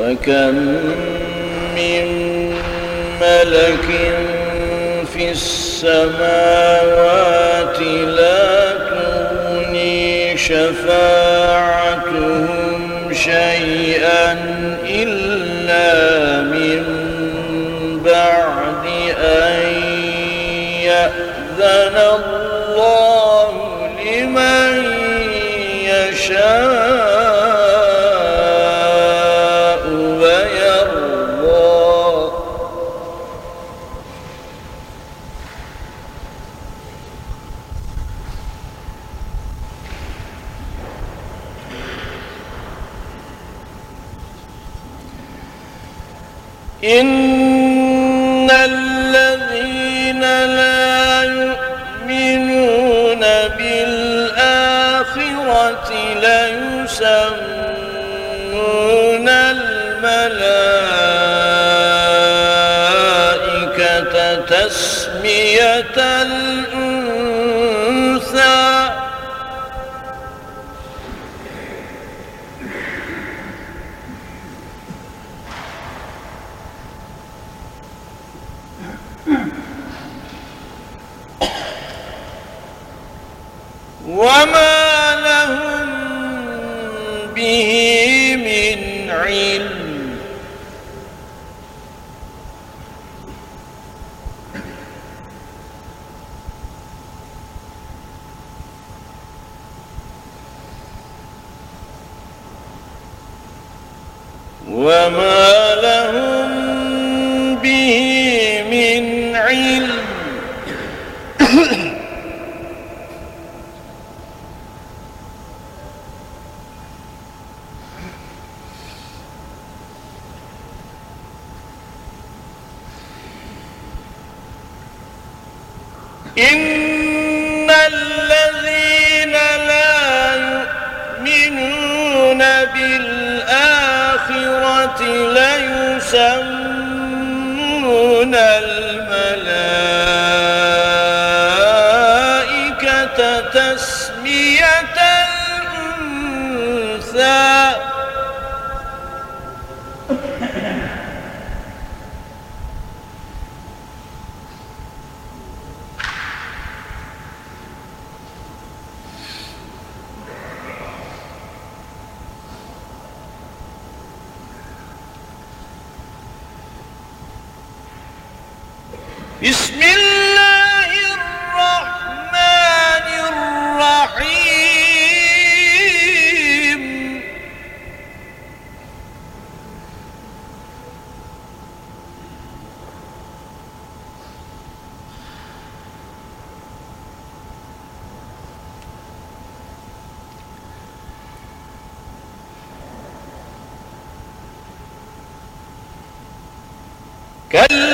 وكم من ملك في السماوات لا شفاعتهم شيئا إلا إن الذين لا يؤمنون بالآخرة ليسمون الملائكة تسمية الأنثى وما لهم به من علم. وما لهم به من علم إن الذين لا يؤمنون بالآخرة ليسمون الملائكة تسمية الأنثى بسم الله الرحمن الرحيم. كلا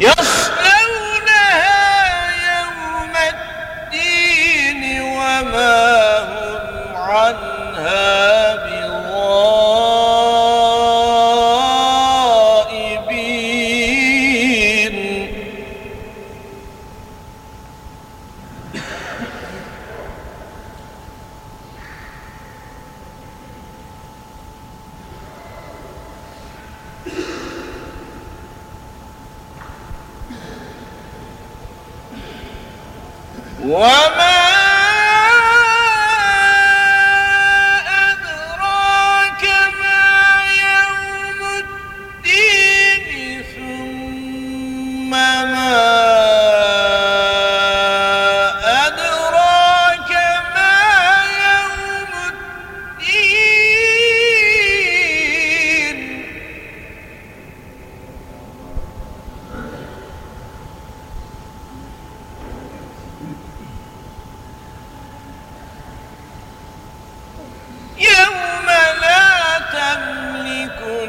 Yes. وما أدراك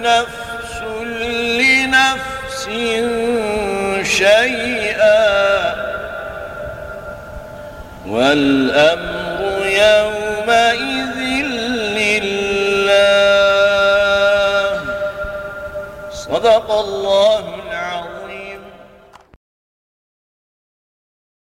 نفس لنفس شيئا والأمر يومئذ لله. صدق الله